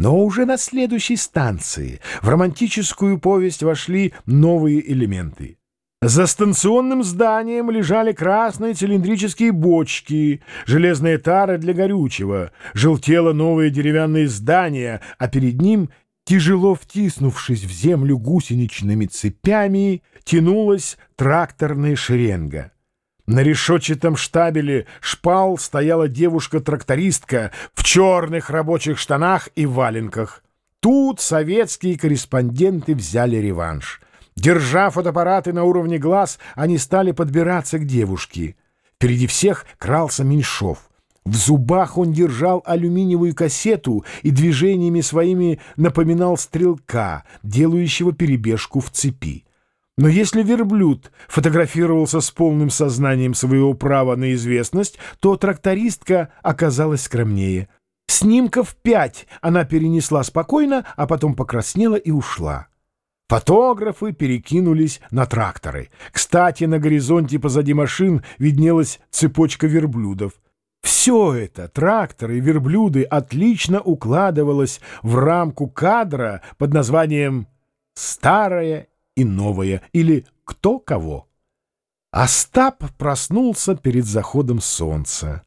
Но уже на следующей станции в романтическую повесть вошли новые элементы. За станционным зданием лежали красные цилиндрические бочки, железные тары для горючего, желтело новое деревянное здание, а перед ним, тяжело втиснувшись в землю гусеничными цепями, тянулась тракторная шеренга. На решетчатом штабеле шпал стояла девушка-трактористка в черных рабочих штанах и валенках. Тут советские корреспонденты взяли реванш — Держа фотоаппараты на уровне глаз, они стали подбираться к девушке. Впереди всех крался Меньшов. В зубах он держал алюминиевую кассету и движениями своими напоминал стрелка, делающего перебежку в цепи. Но если верблюд фотографировался с полным сознанием своего права на известность, то трактористка оказалась скромнее. Снимков пять она перенесла спокойно, а потом покраснела и ушла. Фотографы перекинулись на тракторы. Кстати, на горизонте позади машин виднелась цепочка верблюдов. Все это, тракторы верблюды, отлично укладывалось в рамку кадра под названием «Старое и новое» или «Кто кого». Остап проснулся перед заходом солнца.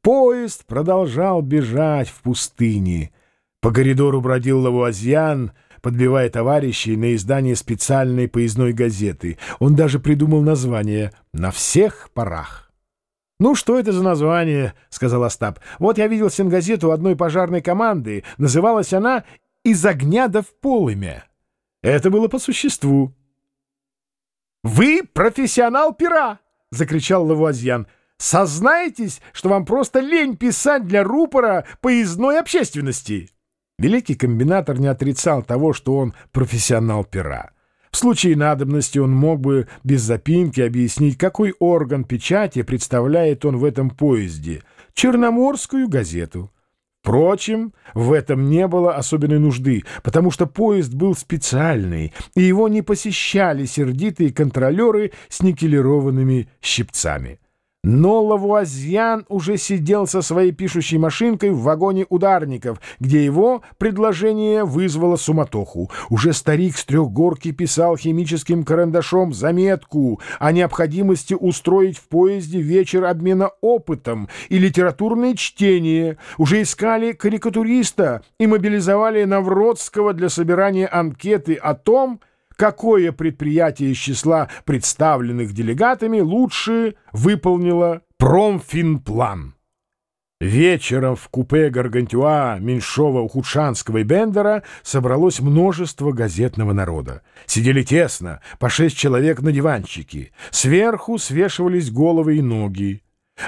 Поезд продолжал бежать в пустыне. По коридору бродил Лавуазьян — подбивая товарищей на издание специальной поездной газеты. Он даже придумал название «На всех парах». «Ну, что это за название?» — сказал Остап. «Вот я видел сингазету одной пожарной команды. Называлась она «Из огня до в полымя». Это было по существу. «Вы профессионал пера!» — закричал Лавуазьян. «Сознаетесь, что вам просто лень писать для рупора поездной общественности?» Великий комбинатор не отрицал того, что он профессионал пера. В случае надобности он мог бы без запинки объяснить, какой орган печати представляет он в этом поезде — Черноморскую газету. Впрочем, в этом не было особенной нужды, потому что поезд был специальный, и его не посещали сердитые контролеры с никелированными щипцами. Но Лавуазьян уже сидел со своей пишущей машинкой в вагоне ударников, где его предложение вызвало суматоху. Уже старик с трехгорки писал химическим карандашом заметку о необходимости устроить в поезде вечер обмена опытом и литературное чтение. Уже искали карикатуриста и мобилизовали Навродского для собирания анкеты о том, какое предприятие из числа представленных делегатами лучше выполнило промфинплан. Вечером в купе Гаргантюа, Меньшова, Ухудшанского и Бендера собралось множество газетного народа. Сидели тесно, по шесть человек на диванчике. Сверху свешивались головы и ноги.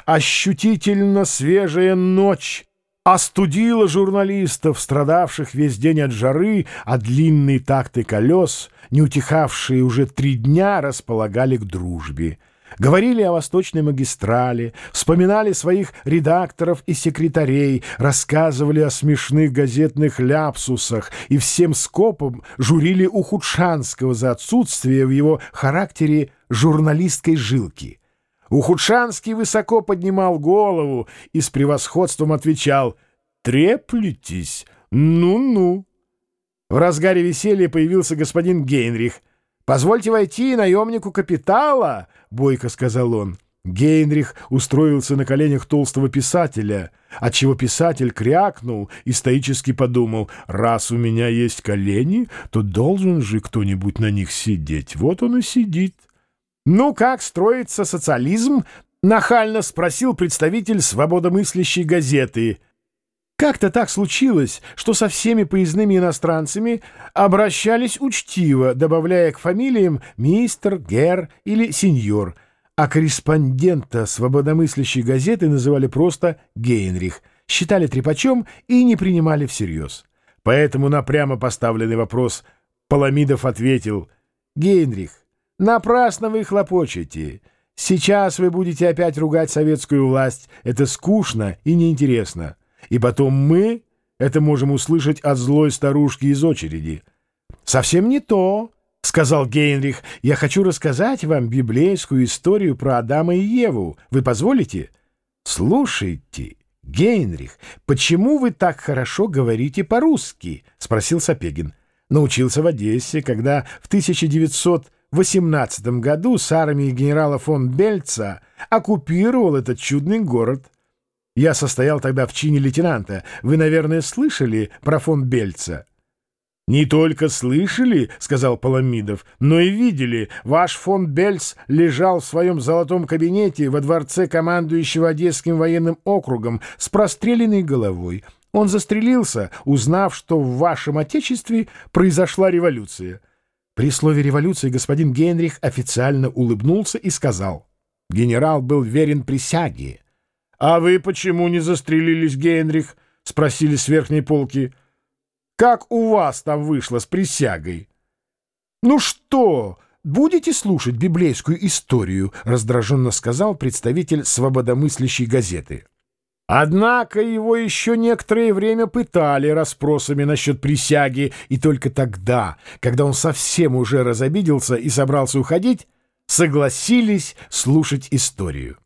Ощутительно свежая ночь остудила журналистов, страдавших весь день от жары, а длинные такты колес, не утихавшие уже три дня, располагали к дружбе. Говорили о восточной магистрали, вспоминали своих редакторов и секретарей, рассказывали о смешных газетных ляпсусах и всем скопом журили Ухудшанского за отсутствие в его характере журналистской жилки. Ухудшанский высоко поднимал голову и с превосходством отвечал «Треплетесь? Ну-ну». В разгаре веселья появился господин Гейнрих. «Позвольте войти наемнику капитала», — бойко сказал он. Гейнрих устроился на коленях толстого писателя, отчего писатель крякнул и стоически подумал, «Раз у меня есть колени, то должен же кто-нибудь на них сидеть. Вот он и сидит». «Ну как строится социализм?» — нахально спросил представитель свободомыслящей газеты. Как-то так случилось, что со всеми поездными иностранцами обращались учтиво, добавляя к фамилиям «мистер», «гер» или «сеньор», а корреспондента свободомыслящей газеты называли просто «Гейнрих», считали трепачом и не принимали всерьез. Поэтому на прямо поставленный вопрос Паламидов ответил «Гейнрих, Напрасно вы хлопочете. Сейчас вы будете опять ругать советскую власть. Это скучно и неинтересно. И потом мы это можем услышать от злой старушки из очереди. Совсем не то, — сказал Гейнрих. Я хочу рассказать вам библейскую историю про Адама и Еву. Вы позволите? Слушайте, Гейнрих, почему вы так хорошо говорите по-русски? — спросил Сапегин. Научился в Одессе, когда в 1918 году с армией генерала фон Бельца оккупировал этот чудный город. Я состоял тогда в чине лейтенанта. Вы, наверное, слышали про фон Бельца? «Не только слышали, — сказал Паламидов, — но и видели. Ваш фон Бельц лежал в своем золотом кабинете во дворце командующего Одесским военным округом с простреленной головой. Он застрелился, узнав, что в вашем отечестве произошла революция». При слове «революция» господин Генрих официально улыбнулся и сказал, «Генерал был верен присяге». «А вы почему не застрелились, Генрих?» — спросили с верхней полки. Как у вас там вышло с присягой? — Ну что, будете слушать библейскую историю? — раздраженно сказал представитель свободомыслящей газеты. Однако его еще некоторое время пытали расспросами насчет присяги, и только тогда, когда он совсем уже разобиделся и собрался уходить, согласились слушать историю.